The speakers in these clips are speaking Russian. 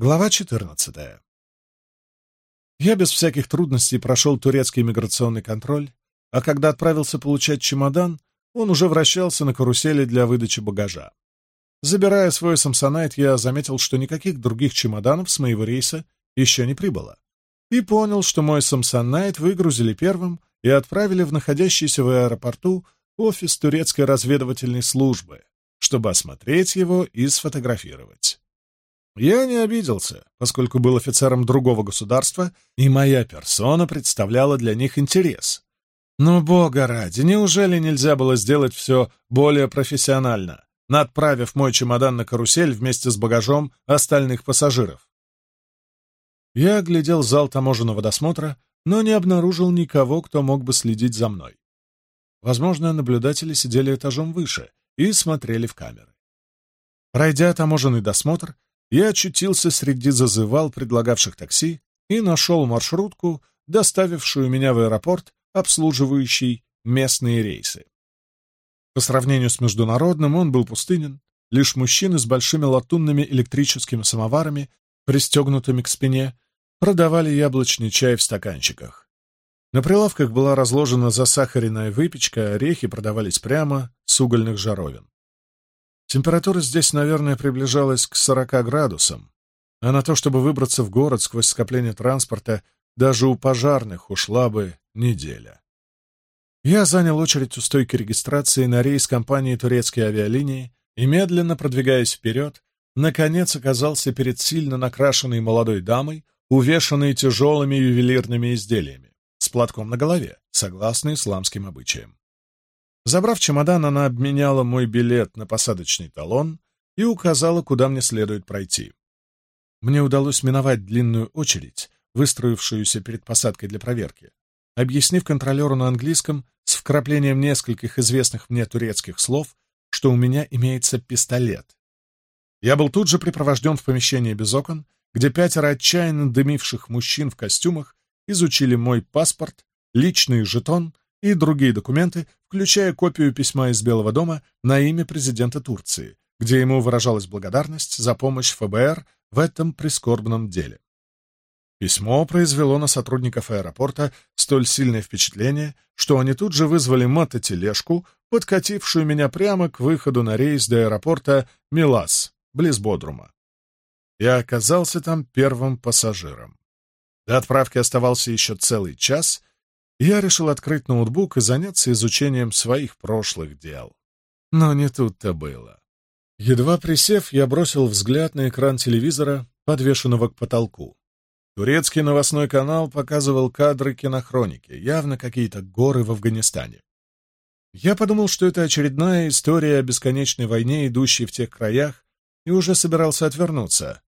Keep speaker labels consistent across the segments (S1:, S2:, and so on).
S1: Глава 14. Я без всяких трудностей прошел турецкий миграционный контроль, а когда отправился получать чемодан, он уже вращался на карусели для выдачи багажа. Забирая свой самсонайт, я заметил, что никаких других чемоданов с моего рейса еще не прибыло. И понял, что мой самсонайт выгрузили первым и отправили в находящийся в аэропорту офис турецкой разведывательной службы, чтобы осмотреть его и сфотографировать. Я не обиделся, поскольку был офицером другого государства, и моя персона представляла для них интерес. Но, бога ради, неужели нельзя было сделать все более профессионально, надправив мой чемодан на карусель вместе с багажом остальных пассажиров? Я оглядел зал таможенного досмотра, но не обнаружил никого, кто мог бы следить за мной. Возможно, наблюдатели сидели этажом выше и смотрели в камеры. Пройдя таможенный досмотр, я очутился среди зазывал предлагавших такси и нашел маршрутку, доставившую меня в аэропорт, обслуживающий местные рейсы. По сравнению с международным он был пустынен, лишь мужчины с большими латунными электрическими самоварами, пристегнутыми к спине, продавали яблочный чай в стаканчиках. На прилавках была разложена засахаренная выпечка, орехи продавались прямо с угольных жаровин. Температура здесь, наверное, приближалась к 40 градусам, а на то, чтобы выбраться в город сквозь скопление транспорта, даже у пожарных ушла бы неделя. Я занял очередь у стойки регистрации на рейс компании турецкой авиалинии и, медленно продвигаясь вперед, наконец оказался перед сильно накрашенной молодой дамой, увешанной тяжелыми ювелирными изделиями, с платком на голове, согласно исламским обычаям. Забрав чемодан, она обменяла мой билет на посадочный талон и указала, куда мне следует пройти. Мне удалось миновать длинную очередь, выстроившуюся перед посадкой для проверки. Объяснив контролеру на английском с вкраплением нескольких известных мне турецких слов, что у меня имеется пистолет. Я был тут же припровожден в помещение без окон, где пятеро отчаянно дымивших мужчин в костюмах изучили мой паспорт, личный жетон и другие документы, включая копию письма из Белого дома на имя президента Турции, где ему выражалась благодарность за помощь ФБР в этом прискорбном деле. Письмо произвело на сотрудников аэропорта столь сильное впечатление, что они тут же вызвали мототележку, подкатившую меня прямо к выходу на рейс до аэропорта Милас, близ Бодрума. Я оказался там первым пассажиром. До отправки оставался еще целый час, я решил открыть ноутбук и заняться изучением своих прошлых дел. Но не тут-то было. Едва присев, я бросил взгляд на экран телевизора, подвешенного к потолку. Турецкий новостной канал показывал кадры кинохроники, явно какие-то горы в Афганистане. Я подумал, что это очередная история о бесконечной войне, идущей в тех краях, и уже собирался отвернуться,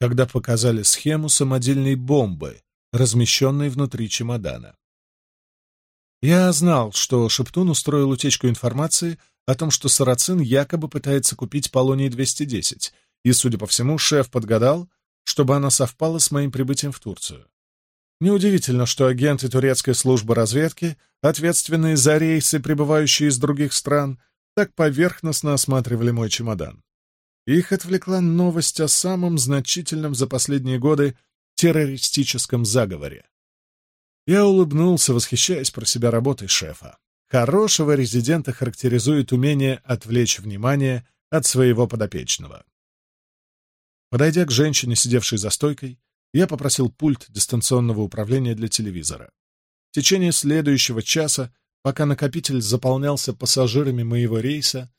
S1: когда показали схему самодельной бомбы, размещенной внутри чемодана. Я знал, что Шептун устроил утечку информации о том, что Сарацин якобы пытается купить Полоний-210, и, судя по всему, шеф подгадал, чтобы она совпала с моим прибытием в Турцию. Неудивительно, что агенты турецкой службы разведки, ответственные за рейсы, прибывающие из других стран, так поверхностно осматривали мой чемодан. Их отвлекла новость о самом значительном за последние годы террористическом заговоре. Я улыбнулся, восхищаясь про себя работой шефа. Хорошего резидента характеризует умение отвлечь внимание от своего подопечного. Подойдя к женщине, сидевшей за стойкой, я попросил пульт дистанционного управления для телевизора. В течение следующего часа, пока накопитель заполнялся пассажирами моего рейса,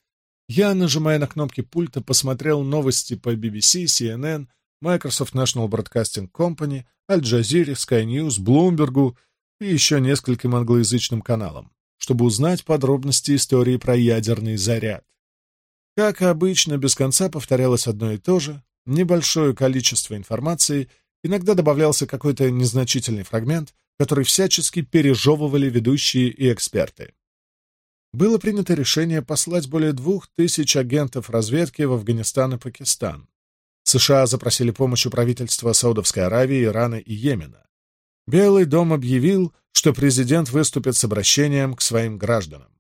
S1: я, нажимая на кнопки пульта, посмотрел новости по BBC, CNN Microsoft National Broadcasting Company, Аль-Джазире, Sky News, Bloomberg и еще нескольким англоязычным каналам, чтобы узнать подробности истории про ядерный заряд. Как обычно, без конца повторялось одно и то же, небольшое количество информации, иногда добавлялся какой-то незначительный фрагмент, который всячески пережевывали ведущие и эксперты. Было принято решение послать более двух тысяч агентов разведки в Афганистан и Пакистан, США запросили помощь у правительства Саудовской Аравии, Ирана и Йемена. Белый дом объявил, что президент выступит с обращением к своим гражданам.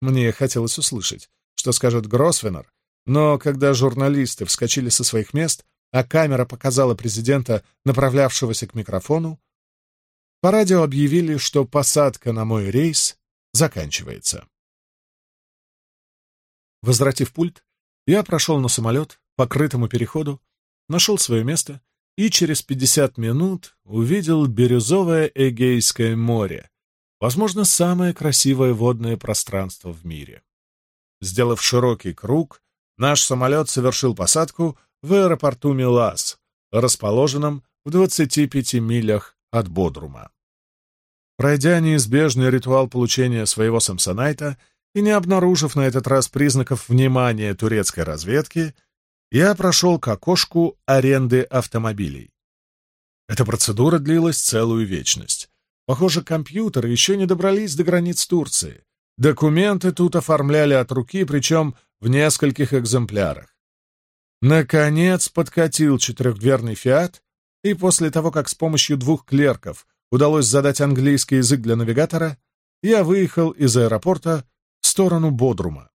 S1: Мне хотелось услышать, что скажет Гросвеннер, но когда журналисты вскочили со своих мест, а камера показала президента, направлявшегося к микрофону, по радио объявили, что посадка на мой рейс заканчивается. Возвратив пульт, я прошел на самолет, покрытому переходу, нашел свое место и через 50 минут увидел бирюзовое Эгейское море, возможно, самое красивое водное пространство в мире. Сделав широкий круг, наш самолет совершил посадку в аэропорту Милас, расположенном в 25 милях от Бодрума. Пройдя неизбежный ритуал получения своего самсонайта и не обнаружив на этот раз признаков внимания турецкой разведки, я прошел к окошку аренды автомобилей. Эта процедура длилась целую вечность. Похоже, компьютеры еще не добрались до границ Турции. Документы тут оформляли от руки, причем в нескольких экземплярах. Наконец подкатил четырехдверный «Фиат», и после того, как с помощью двух клерков удалось задать английский язык для навигатора, я выехал из аэропорта в сторону Бодрума.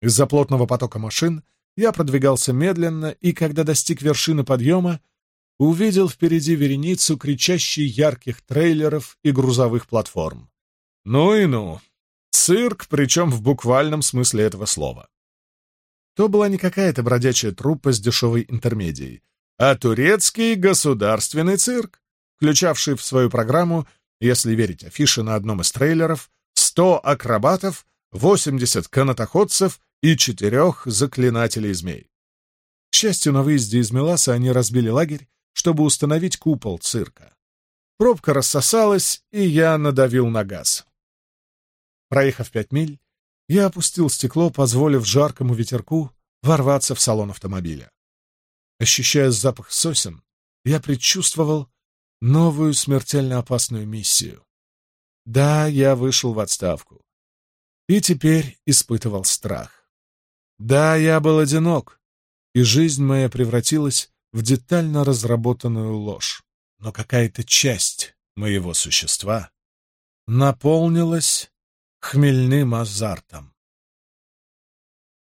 S1: Из-за плотного потока машин — я продвигался медленно, и когда достиг вершины подъема, увидел впереди вереницу кричащей ярких трейлеров и грузовых платформ. Ну и ну! Цирк, причем в буквальном смысле этого слова. То была не какая-то бродячая труппа с дешевой интермедией, а турецкий государственный цирк, включавший в свою программу, если верить афише на одном из трейлеров, 100 акробатов, 80 канатоходцев и четырех заклинателей змей. К счастью, на выезде из Меласа они разбили лагерь, чтобы установить купол цирка. Пробка рассосалась, и я надавил на газ. Проехав пять миль, я опустил стекло, позволив жаркому ветерку ворваться в салон автомобиля. Ощущая запах сосен, я предчувствовал новую смертельно опасную миссию. Да, я вышел в отставку. И теперь испытывал страх. Да, я был одинок, и жизнь моя превратилась в детально разработанную ложь. Но какая-то часть моего существа наполнилась хмельным азартом.